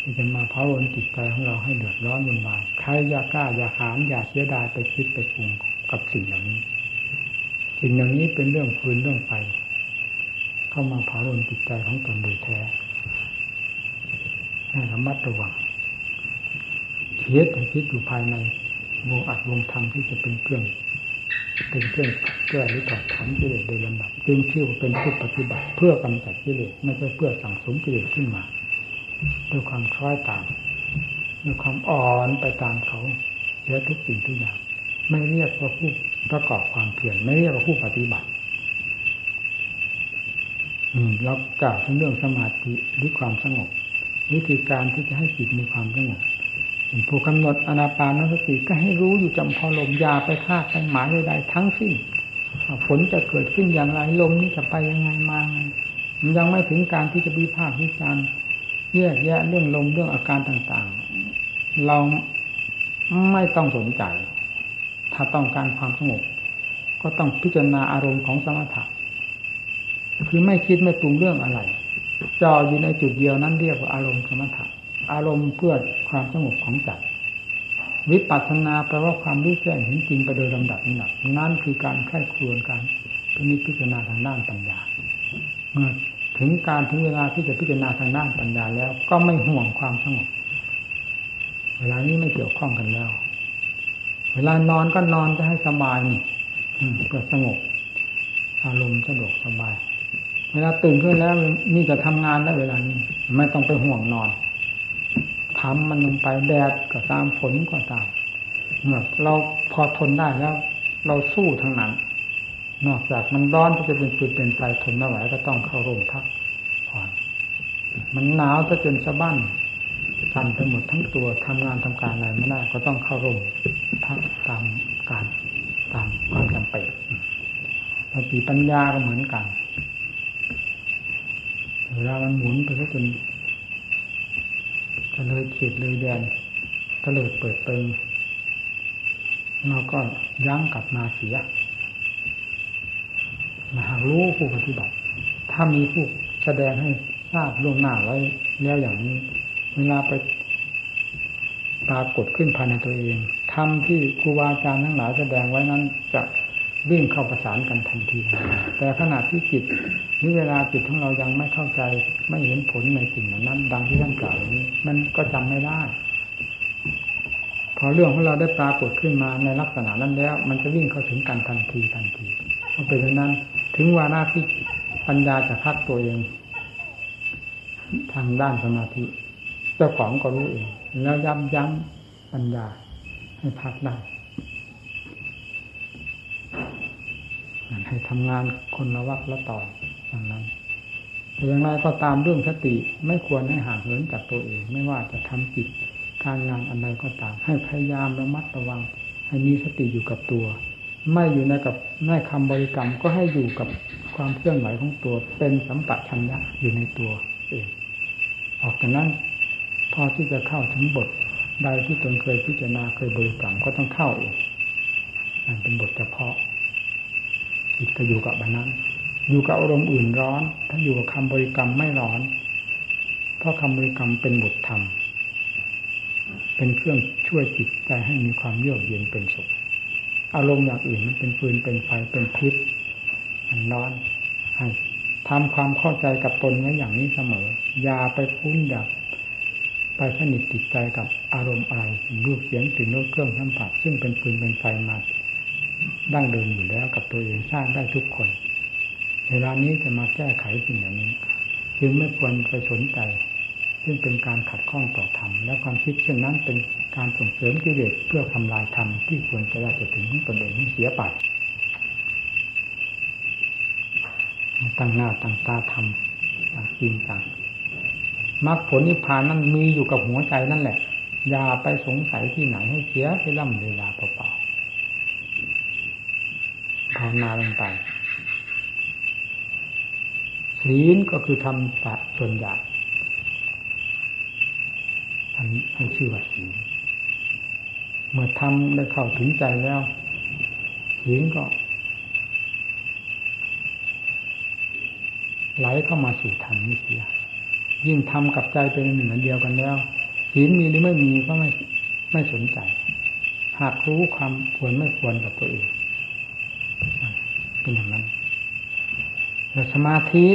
ที่จะมาเผาลนจิตใจของเราให้เดือดร้อนวุ่นวายใครอย่ากล้าอย่าหามอย่าเสียดายไปคิดไปปรุงกับสิ่งเหล่านี้ สิ่งเหล่านี้เป็นเรื่องฟืนเรื่องไฟ เข้ามาเผาลนจิตใจของตนโดยแท้ให้ระมัดระวังเคิดคิดอยู่ภายในวงอัดวงธรรมที่จะเป็นเครื่อง เป็นเครื่องแก้หรือถอดถอนกิเลสโดยลำดับจึงชื่อว่าเป็นผู้ปฏิบัติ เพื่อกำจัดกิเลสไม่ใช่เพื่อสั่งสมกิเลสขึ้นมาด้วยความคล้อยตามด้วยความอ่อนไปตามเขาเยอะทุกสิ่งทุกอย่างไม่เรียกว่าผู้ประกอบความเพียรไม่เรียกว่าผู้ปฏิบัติ เรากล่าวถึงเรื่องสมาธิหรือความสงบวิธีการที่จะให้จิตมีความสงบผู้กำหนดอนาปานสติก็ให้รู้อยู่จำพอลมยาไปคาดไปหมายใดๆทั้งสิ้นฝนจะเกิดขึ้นอย่างไรลมนี้จะไปยังไงมาไงมันยังไม่ถึงการที่จะวิพากษ์วิจารณ์แยกแยะเรื่องลมเรื่องอาการต่างๆ เราไม่ต้องสนใจ ถ้าต้องการความสงบก็ต้องพิจารณาอารมณ์ของสมถะ คือไม่คิดไม่ปรุงเรื่องอะไรจออยู่ในจุดเดียวนั้นเรียกว่าอารมณ์สมถะอารมณ์เพื่อความสงบของใจวิปัสสนาแปลว่าความรู้แจ้งเห็นจริงไปโดยลำดับนี้นั่นคือการไข้ครวนการพินิจพิจารณาทางด้านปัญญา เมื่อถึงการถึงเวลาที่จะพิจารณาทางด้านปัญญาแล้ว ก็ไม่ห่วงความสงบ เวลานี้ไม่เกี่ยวข้องกันแล้ว เวลานอนก็นอนจะให้สบายนี่เพื่อสงบ อารมณ์สะดวกสบาย เวลาตื่นขึ้นแล้วนี่จะทำงานแล้วเวลานี้ ไม่ต้องไปห่วงนอนทำมันลงไปแดดก็ตามฝนก็ตามเมื่อเราพอทนได้แล้ว เราสู้ทั้งนั้น นอกจากมันร้อนที่จะเป็นปืนเป็นไฟทนไม่ไหวก็ต้องเข้าร่มพักผ่อนมันหนาวจะจนสะบั้นสั่นไปหมดทั้งตัวทำงานทำการอะไรไม่ได้ก็ต้องเข้าร่มพักตามการตามความจำเป็นสติปัญญาก็เหมือนกัน เวลามันหมุนไปก็จนจะเลยขีดเลยแดนก็เลยเปิดเปิงเราก็ยั้งกลับมาเสียมาหารู้ผู้ปฏิบัติ ถ้ามีผู้แสดงให้ทราบล่วงหน้าไว้แล้วอย่างนี้ เวลาไปปรากฏขึ้นภายในตัวเองทำที่ครูบาอาจารย์ทั้งหลายแสดงไว้นั้นจะ วิ่งเข้าประสานกันทันที แต่ขณะที่จิตนี่เวลาจิตของเรายังไม่เข้าใจ ไม่เห็นผลในสิ่งนั้น ดังที่ท่านกล่าวนี้ มันก็จำไม่ได้ พอเรื่องของเราได้ปรากฏขึ้นมาในลักษณะนั้นแล้ว มันจะวิ่งเข้าถึงกันทันทีทันทีเพราะเป็นฉะนั้น ถึงวาระที่ปัญญาจะพักตัวเอง ทางด้านสมาธิ เจ้าของก็รู้เอง แล้วย้ำยั้งปัญญาให้พักได้ ให้ทำงานคนละวักละต่ออย่างนั้นแต่อย่างไรก็ตามเรื่องสติไม่ควรให้ห่างเหินจากตัวเอง ไม่ว่าจะทำจิตการงานอันใดก็ตาม ให้พยายามระมัดระวัง ให้มีสติอยู่กับตัว ไม่อยู่ในกับแม่คำบริกรรมก็ให้อยู่กับความเคลื่อนไหวของตัว เป็นสัมปชัญญะอยู่ในตัวเองออกจากนั้นพอที่จะเข้าถึงบทใดที่ตนเคยพิจารณาเคยบริกรรมก็ต้องเข้าเองนั่นเป็นบทเฉพาะ จิตก็อยู่กับบันนั้น อยู่กับอารมณ์อื่นร้อน ถ้าอยู่กับคำบริกรรมไม่ร้อน เพราะคำบริกรรมเป็นบทธรรม เป็นเครื่องช่วยจิตใจให้มีความเยือกเย็นเป็นสุข อารมณ์อย่างอื่นมันเป็นฟืนเป็นไฟเป็นพิษมันร้อนให้ทำความเข้าใจกับตนไว้อย่างนี้เสมอ อย่าไปคุ้นอย่าไปสนิทติดใจกับอารมณ์อะไรรูปเสียงกลิ่นรสเครื่องสัมผัสซึ่งเป็นฟืนเป็นไฟมา ดั้งเดิมอยู่แล้วกับตัวเองสร้างได้ทุกคน เวลานี้จะมาแก้ไขสิ่งอย่างนี้ จึงไม่ควรไปสนใจ ซึ่งเป็นการขัดข้องต่อธรรม และความคิดเช่นนั้นเป็นการส่งเสริมกิเลสเพื่อทำลายธรรมที่ควรจะได้จะถึงตนเองให้เสียไปตั้งหน้าตั้งตาทำต่างจริงต่างมรรคผลนิพพานนั้นมีอยู่กับหัวใจนั่นแหละ อย่าไปสงสัยที่ไหนให้เสียไปล่ำเวลาเาภาวนาลงไปศีลก็คือทำตัดส่วนใหญ่อันให้ชื่อว่าศีลเมื่อทำได้เข้าถึงใจแล้วศีลก็ ไหลเข้ามาสู่ธรรมนี่เสียยิ่งทำกับใจเป็นหนึ่งอันเดียวกันแล้วศีลมีหรือไม่มีก็ไม่ไม่สนใจ หากรู้ความควรไม่ควรกับตัวเอง เป็นอย่างนั้นแต่สมาธิ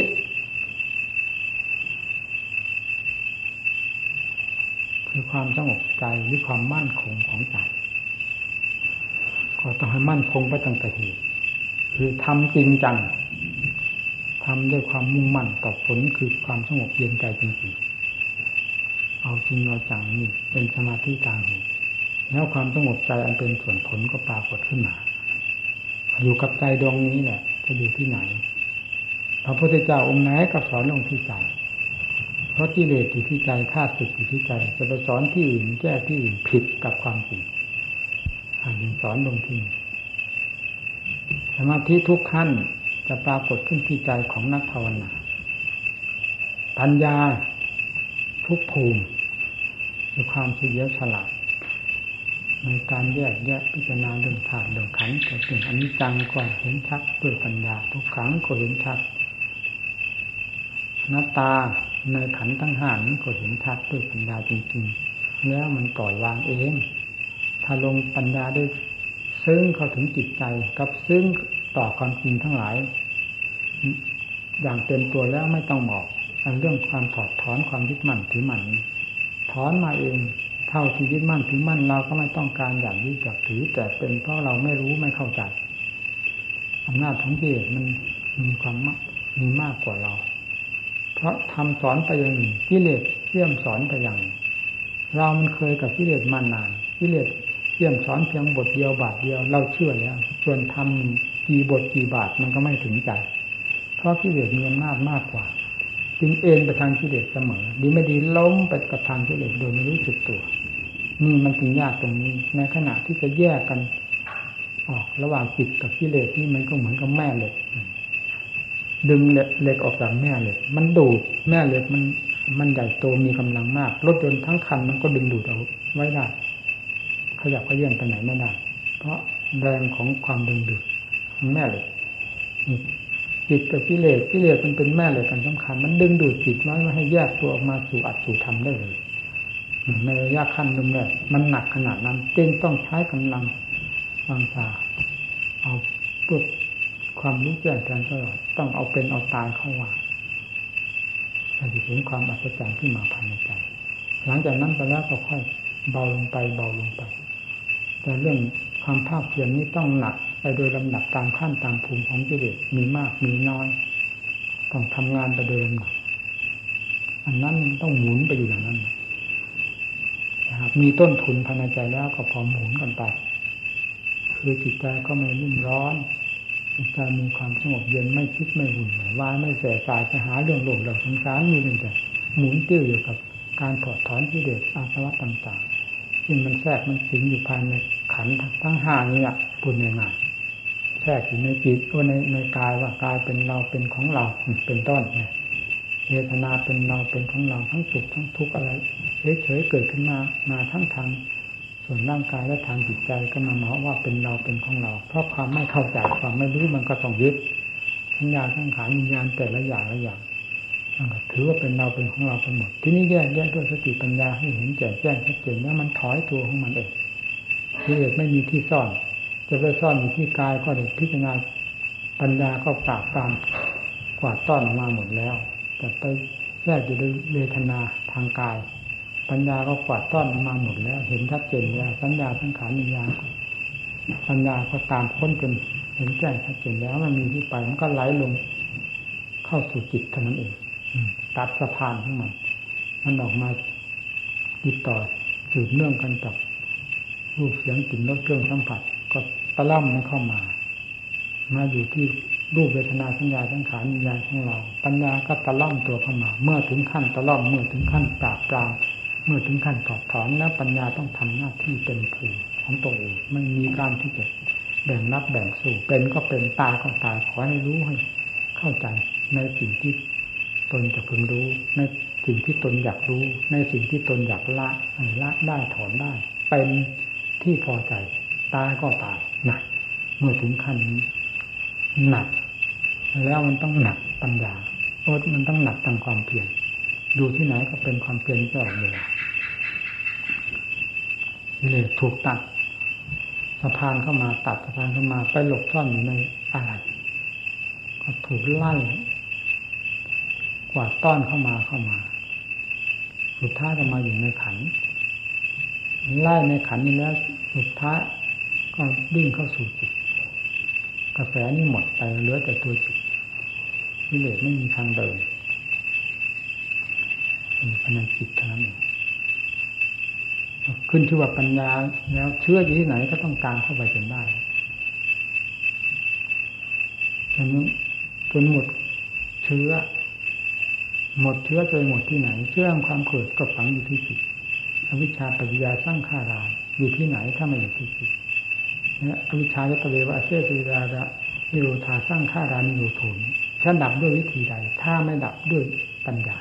คือความสงบใจหรือความมั่นคงของใจก็ต้องให้มั่นคงไปตั้งแต่เหตุคือทำจริงจังทำด้วยความมุ่งมั่นต่อผลคือความสงบเย็นใจจริงๆเอาจริงเอาจังนี่เป็นสมาธิกลางเหตุแล้วความสงบใจอันเป็นส่วนผลก็ปรากฏขึ้นมา อยู่กับใจดวงนี้แหละจะอยู่ที่ไหน พระพุทธเจ้าองค์ไหนก็สอนลงที่ใจ เพราะกิเลสอยู่ที่ใจธาตุอยู่ที่ใจ จะไปสอนที่อื่นแก้ที่อื่นผิดกับความจริงอันนี้สอนลงที่สมาธิทุกขั้นจะปรากฏขึ้นที่ใจของนักภาวนาปัญญาทุกภูมิมีความเฉลียวฉลาด ในการแยกแยะพิจารณาเรื่องธาตุเรื่องขันธ์ก็เป็นอนิจจังก็เห็นชัดด้วยปัญญาทุกขังก็เห็นชัดหน้าตาในขันธ์ทั้งห้านี้ก็เห็นชัดด้วยปัญญาจริงๆแล้วมันปล่อยวางเอง ถ้าลงปัญญาได้ซึ่งเข้าถึงจิตใจกับซึ่งต่อความจริงทั้งหลาย อย่างเต็มตัวแล้วไม่ต้องบอกอันเรื่องความถอดถอนความยึดมั่นถือมั่นถอนมาเอง เท่าที่ยึดมั่นถือมั่นเราก็ไม่ต้องการอย่างยึดจับถือ แต่เป็นเพราะเราไม่รู้ไม่เข้าใจอำนาจของกิเลสมันมีความมากมีมากกว่าเรา เพราะทำสอนไปอย่างหนึ่งกิเลสเยี่ยมสอนไปอย่างเรามันเคยกับกิเลสมานานกิเลสเยี่ยมสอนเพียงบทเดียวบาทเดียว เราเชื่อแล้วส่วนทำกี่บทกี่บาทมันก็ไม่ถึงใจ เพราะกิเลสมีอำนาจมากกว่าจึงเอ็นไปทางกิเลสเสมอ ดีไม่ดีล้มไปกับทางกิเลสโดยไม่รู้สึกตัว นี่มันจึงยากตรงนี้ ในขณะที่จะแยกกัน ออกระหว่างจิตกับกิเลสนี่มันก็เหมือนกับแม่เหล็กดึงเหล็กออกจากแม่เหล็กมันดูดแม่เหล็กมันมันใหญ่โตมีกำลังมากรถยนต์ทั้งคันมันก็ดึงดูดเอาไว้ได้ขยับขยื่นไปไหนไม่ได้เพราะแรงของความดึงดูดแม่เหล็กจิตกับกิเลสกิเลสมันเป็นแม่เหล็กกันสำคัญ มันดึงดูดจิตไว้ไม่ให้แยกตัวออกมาสู่อัตสู่ธรรมได้เลย ในระยะขั้นนุ่มแรกมันหนักขนาดนั้นจึงต้องใช้กำลังวางตาเอาเพื่อความรู้แจ้งแทนตลอดต้องเอาเป็นเอาตายเข้าว่าเราจะเห็นความอัศจรรย์ที่มาภายในใจหลังจากนั้นไปแล้วก็ค่อยเบาลงไปเบาลงไป แต่เรื่องความภาคเพียรนี้ต้องหนักไปโดยลำดับตามขั้นตามภูมิของกิเลสมีมากมีน้อย ต้องทำงานไปโดยลำดับอันนั้นต้องหมุนไปอยู่อย่างนั้น นะครับมีต้นทุนภายในใจแล้วก็พอหมุนกันไป คือจิตใจก็ไม่รุ่มร้อนจิตใจมีความสงบเย็นไม่คิดไม่หุ่นวาไม่แสสายจะหาเรื่องโลกเรื่องสงสารมีเพียงแต่หมุนติ้วอยู่กับการถอดถอนกิเลสอาสวะต่างๆซึ่งมันแทรกมันสิงอยู่ภายในขันทั้งห้านี้อะพูดง่ายๆแทรกอยู่ในจิตว่าในในกายว่ากายเป็นเราเป็นของเราเป็นต้นเนี่ยเวทนาเป็นเราเป็นของเราทั้งสุขทั้งทุกข์อะไร เฉยๆเกิดขึ้นมามาทั้งทางส่วนร่างกายและทางจิตใจก็มาหมาว่าเป็นเราเป็นของเรา เพราะความไม่เข้าใจความไม่รู้มันก็ต้องยึดสัญญาสังขารวิญญาณแต่ละอย่างละอย่างถือว่าเป็นเราเป็นของเราเป็นหมด ที่นี้แยกแยกด้วยสติปัญญาให้เห็นแจ่แจ้งชัดเจนแล้วมันถอยตัวของมันเองที่เอกไม่มีที่ซ่อน จะไปซ่อนอยู่ที่กายก็เด็กพิจารณาปัญญาก็ปราบตามกวาดต้อนออกมาหมดแล้ว แต่ไปแยกอยู่ด้วยเวทนาทางกาย ปัญญาก็กวาดต้อนมาหมดแล้ว เห็นชัดเจนแล้วสัญญาทั้งขานิยาปัญญาก็ตามค้นจนเห็นแจ้งชัดเจนแล้วมันมีที่ไปมันก็ไหลลงเข้าสู่จิตเท่านั้นเองตัดสะพานของมันมันออกมาติดต่อจืดเนื่องกันกับรูปเสียงกลิ่นรสเครื่องสัมผัส ก็ตะล่ำมันเข้ามา มาอยู่ที่รูปเวทนาสัญญาทั้งขานิยาของเรา ปัญญาก็ตะล่อมตัวเข้ามา เมื่อถึงขั้นตะล่อมเมื่อถึงขั้นปราบปราม มื่อถึงขั้นถอดถอนแล้วปัญญาต้องทำหน้าที่เป็นภูมิของตัวเองไม่มีการที่จะแบ่งรับแบ่งสู่เป็นก็เป็นตาก็ตาขอให้รู้ให้เข้าใจในสิ่งที่ตนจะพึงรู้ ในสิ่งที่ตนอยากรู้ ในสิ่งที่ตนอยากละละได้ถอนได้ เป็นที่พอใจ ตายก็ตายหนักเมื่อถึงขั้นหนัก แล้วมันต้องหนักปัญญาโอ้มันต้องหนักทางความเพียรดูที่ไหนก็เป็นความเพียรตลอดเวลา เลยถูกตัดสะพานเข้ามาตัดสะพานเข้ามาไปหลบซ่อนอยู่ในอะไรก็ถูกไล่กวาดต้อนเข้ามาเข้ามา สุดท้ายก็มาอยู่ในขันไล่ในขันนี้แล้วสุดท้ายก็ดิ้งเข้าสู่จิตกระแสนี่หมดไปเหลือแต่ตัวจิตวิเลศไม่มีทางเดินมีภายในจิตเท่านั้นเอง ขึ้นชื่อว่าปัญญาแล้วเชื่ออยู่ที่ไหนก็ต้องการเข้าไปจนได้จนจนหมดเชื้อ หมดเชื้อจนหมดที่ไหน เชื่อความเกิดก็ฝังอยู่ที่จิตอวิชชาปัญญาสร้างข้ารายอยู่ที่ไหนถ้าไม่อยู่ที่จิตนี่ยอวิชชาตะเววะเสติราระนิโรธาสร้างข้ารานิโรธนฉันดับด้วยวิธีใด ถ้าไม่ดับด้วยปัญญา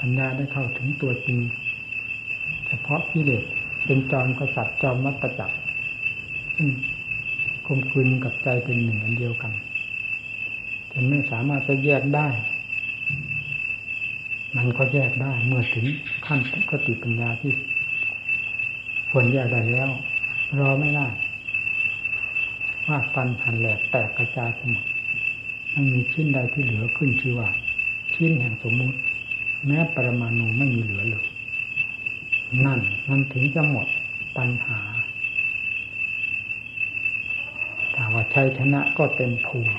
ปัญญาได้เข้าถึงตัวจริง เฉพาะกิเลสเป็นจอมกษัตริย์จอมมัตตจักรคมคืนกับใจเป็นหนึ่งอันเดียวกันจนไม่สามารถจะแยกได้ มันก็แยกได้เมื่อถึงขั้นกติปัญญาที่ควรแยกได้แล้ว รอไม่ได้ว่าฟันหันแหลกแตกกระจายไปหมดมันมีชิ้นใดที่เหลือขึ้นชื่อว่า ชิ้นแห่งสมมุติ แม้ปรมาณูไม่มีเหลือเลย นั่น มันถึงจะหมดปัญหาถ้าว่าชัยชนะก็เต็มภูมิ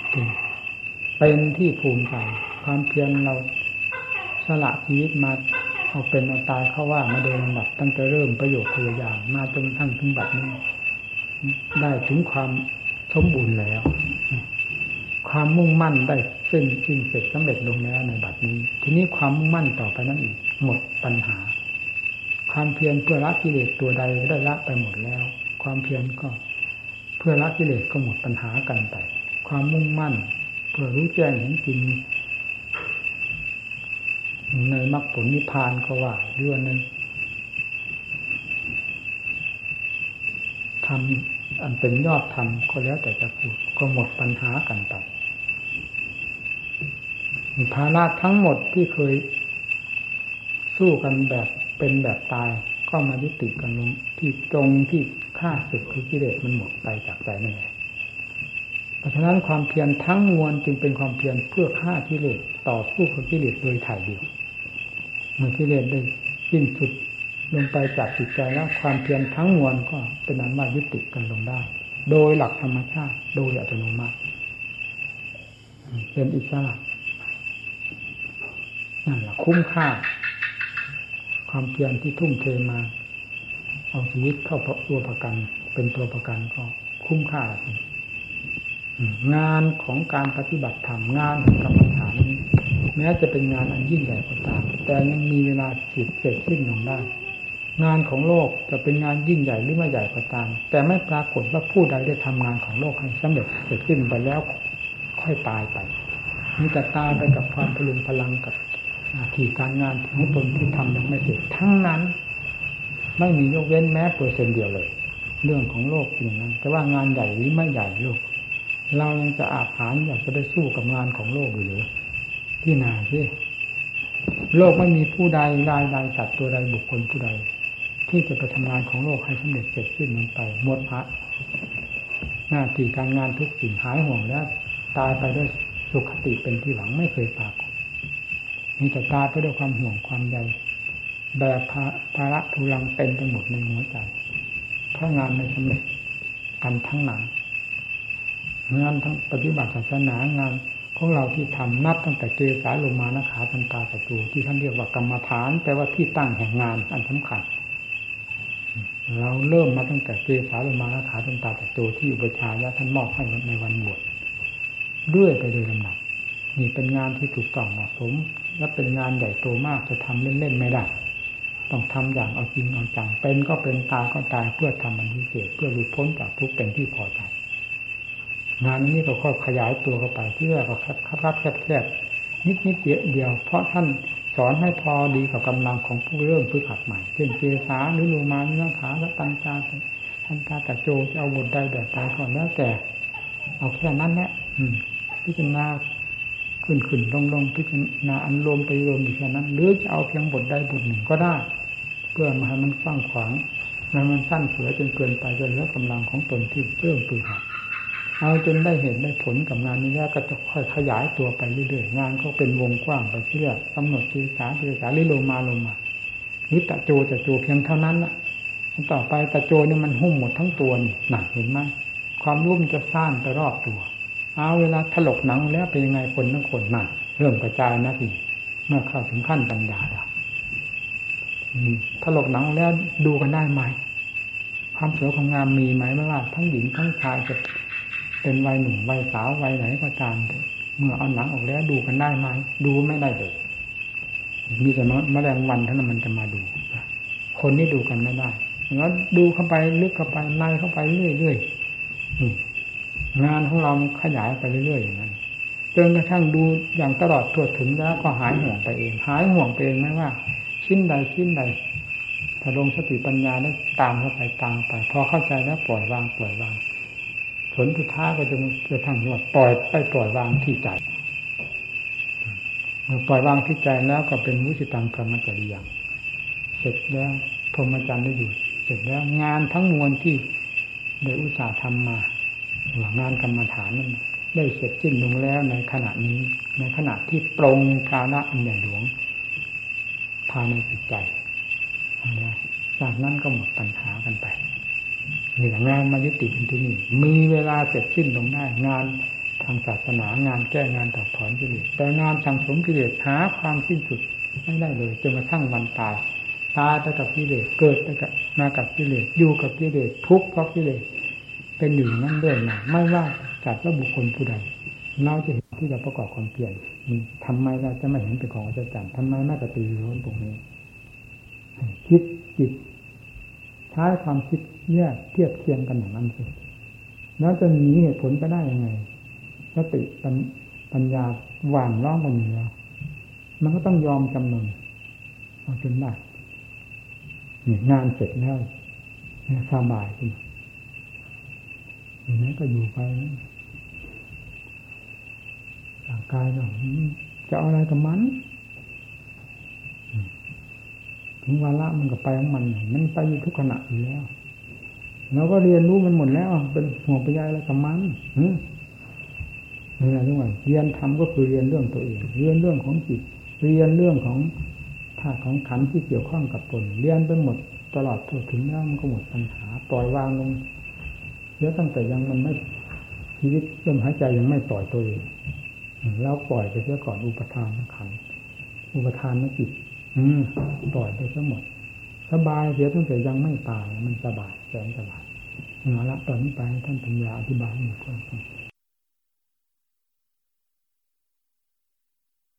เป็นที่ภูมิใจความเพียรเราสละชีวิตมาเอาเป็นเอาตายเข้าว่ามาโดยลำดับตั้งแต่เริ่มประโยชน์พยายามมาจนทั้งถึงบัดนี้ ได้ถึงความสมบูรณ์แล้ว ความมุ่งมั่นได้สิ้นสิ้นเสร็จสำเร็จลงแล้วในบัดนี้ ทีนี้ความมุ่งมั่นต่อไปนั้นอีกหมดปัญหา ความเพียรเพื่อละกิเลสตัวใดได้ละไปหมดแล้ว ความเพียรก็ เพื่อละกิเลสก็หมดปัญหากันไป ความมุ่งมั่น เพื่อรู้แจ้งเห็นจริงในมรรคผลนิพพานก็ว่าเรื่องนั้นทำอันเป็นยอดธรรมก็แล้วแต่จะพูดก็หมดปัญหากันไปภาระทั้งหมดที่เคยสู้กันแบบ เป็นแบบตายก็มายุติกันลงที่ตรงที่ฆ่าศึกคือกิเลสมันหมดไปจากใจนั่นเองเพราะฉะนั้นความเพียรทั้งมวลจึงเป็นความเพียรเพื่อฆ่ากิเลสต่อสู้กับกิเลสโดยถ่ายเดียวเมื่อกิเลสได้สิ้นสุดลงไปจากจิตใจแล้วความเพียรทั้งมวลก็เป็นอันว่ายุติกันลงได้ โดยหลักธรรมชาติ โดยอัตโนมัติเป็นอิสระนั่นแหละคุ้มค่า ความเพียรที่ทุ่มเทมา เอาชีวิตเข้าตัวประกัน เป็นตัวประกันก็คุ้มค่างานของการปฏิบัติธรรมงานของกรรมฐานแม้จะเป็นงานอันยิ่งใหญ่ก็ตาม แต่ยังมีเวลาสิดเสร็จสิ้นลงได้ งานของโลกจะเป็นงานยิ่งใหญ่หรือไม่ใหญ่ก็ตาม แต่ไม่ปรากฏว่าผู้ใดได้ทำงานของโลกให้สำเร็จเสร็จสิ้นไปแล้วค่อยตายไปมีแต่ตายไปกับความพลุงพลังกับ หน้าที่การงานของตนที่ทำยังไม่เสร็จทั้งนั้น ไม่มียกเว้นแม้เปอร์เซ็นต์เดียวเลย เรื่องของโลกอย่างนั้นแต่ว่างานใหญ่หรือไม่ใหญ่โลก เรายังจะอาภานอยากจะได้สู้กับงานของโลกอยู่หรือที่นาสิโลกไม่มีผู้ใดรายใดสัตว์ตัวใดบุคคลผู้ใด ที่จะไปทำงานของโลกให้สำเร็จเสร็จสิ้นลงไปหมดพระหน้าที่การงานทุกสิ่งหายห่วงแล้ว ตายไปด้วยสุขติเป็นที่หวังไม่เคยปรากฏ มีแต่ตายไปด้วยความห่วงความใยแบบภาระทุลังเต็มไปหมดในหัวใจเพราะงานไม่สำเร็จกันทั้งนั้นงานทั้งปฏิบัติศาสนางานของเราที่ทำนับตั้งแต่เกสาลงมานะขาทันตาสัตูที่ท่านเรียกว่ากรรมฐานแปลว่าที่ตั้งแห่งงานอันสำคัญเราเริ่มมาตั้งแต่เกสาลงมานะขาทันตาสัตูที่อุปชายะท่านมอบให้ในวันบวชด้วยไปโดยลำดับนี่เป็นงานที่ถูกต้องเหมาะสม และเป็นงานใหญ่โตมากจะทำเล่นๆไม่ได้ ต้องทำอย่างเอาจริงเอาจังเป็นก็เป็นตายก็ตายเพื่อทำมันพิเศษเพื่อหลุดพ้นจากทุกเป็นที่พอใจงานนี้ก็ค่อยขยายตัวเข้าไปที่แรกก็คับคับแคบแคบนิดนิดเดียว เพราะท่านสอนให้พอดีกับกำลังของผู้เริ่มฝึกหัดใหม่เช่นเจสาหรือลูมาเนื้อขาและตังจาท่านตาตะโจจะเอาบทใดแบบใดก่อนแล้วแต่ เอาแค่นั้นแหละพิจารณา ขึ้นขึ้นลงลงพิจารณาอันรวมไปรวมอยู่แค่นั้น หรือจะเอาเพียงบทใดบทหนึ่งก็ได้ เพื่อมาให้มันฟังขวางมันสั้นเสือจนเกินไปจนเหลือกำลังของตนที่เริ่มฝึกหัดเอาจนได้เห็นได้ผลกับงานนี้แล้วก็จะค่อยขยายตัวไปเรื่อยๆงานก็เป็นวงกว้างไปเรื่อยกำหนดทีสาทีสาลิโลมาลงมาหรือตะโจจะโจเพียงเท่านั้นละต่อไปตะโจนี่มันหุ้มหมดทั้งตัวนี่หนักเห็นไหมความรุ่มจะสร้างไปรอบตัว เอาเวลาถลกหนังแล้วเป็นยังไงคนทั้งคนนั่นเริ่มกระจายนะทีเมื่อเข้าถึงขั้นปัญญาแล้วถลกหนังแล้วดูกันได้ไหมความสวยความงามมีไหมไม่ว่าทั้งหญิงทั้งชายจะเป็นวัยหนุ่มวัยสาววัยไหนก็ตามเมื่อเอาหนังออกแล้วดูกันได้ไหมดูไม่ได้เลย มีแต่มแมลงวันเท่านั้นมันจะมาดูคนนี้ดูกันไม่ได้แล้วดูเข้าไปลึกเข้าไปในเข้าไปเรื่อยๆ งานของเราขยายไปเรื่อยๆอย่างนั้นจนกระทั่งดูอย่างตลอดทั่วถึงแล้วก็หายห่วงไปเอง หายห่วงไปเองไม่ว่า ชิ้นใดชิ้นใดถ้าลงสติปัญญาได้ตามเข้าไปตามไป พอเข้าใจแล้วปล่อยวางปล่อยวาง ผลสุดท้ายก็จะจะทำว่าปล่อยไปปล่อยวางที่ใจเมื่อปล่อยวางที่ใจแล้วก็เป็นมุสิตังกรรมจริยังเสร็จแล้วพรหมจรรย์ได้อยู่ เสร็จแล้วงานทั้งมวลที่ได้อุตส่าห์ทำมา งานกรรมฐานนั้นได้เสร็จสิ้นลงแล้วในขณะนี้ ในขณะที่ปรงภาระอันใหญ่หลวงภายในจิตใจจากนั้นก็หมดปัญหากันไปนี่แหละงานมายุติที่นี่ มีเวลาเสร็จสิ้นลงได้ งานทางศาสนางานแก้งานตัดถอนกิเลสแต่งานทางสมกิเลสหาความสิ้นสุดไม่ได้เลยจนกระทั่งวันตายตายไปกับกิเลสเกิดไปกับมากับกิเลสอยู่กับกิเลสทุกข์เพราะกิเลส เป็นอยู่นั้นเรื่อยมาไม่ว่าจัดว่าบุคคลผู้ใดเราจะเห็นที่จะประกอบความเปลี่ยนทำไมเราจะไม่เห็นเป็นของอัศจรรย์ทำไมไม่ปฏิรูปตรงนี้ คิดจิตใช้ความคิดแยกเทียบเทียงกันอย่างนั้นสิแล้วจะหนีเหตุผลไปได้ยังไงสติปัญญาหวานร้องกันอยู่แล้วมันก็ต้องยอมจำนนเอาจนได้งานเสร็จแล้วสบายขึ้น อย่นี้ก็อยู่ไปร่างกายก็จะเอาอะไรกับมันถึงวาระมันก็ไปของมัน มันไปอยู่ทุกขณะอยู่แล้วเราก็เรียนรู้มันหมดแล้ว เป็นห่วงไปยายอะไรกับมันนี่แหละทุกวันเรียนทำก็คือเรียนเรื่องตัวเอง เรียนเรื่องของจิต เรียนเรื่องของธาตุของขันที่เกี่ยวข้องกับตน เรียนไปหมดตลอดถึงแล้วมันก็หมดปัญหาปล่อยวางลง เยอะตั้งแต่ยังมันไม่ชีวิตเริ่มหายใจยังไม่ปล่อยตัวเองแล้วปล่อยไปเสียก่อนอุปทานขันอุปทานไม่จิตอืมปล่อยไปทั้งหมด สบายเสียตั้งแต่ยังไม่ตายมันสบายแสนสบายเอาละตอนนี้ไปท่านปัญญาอธิบายหมดก่อน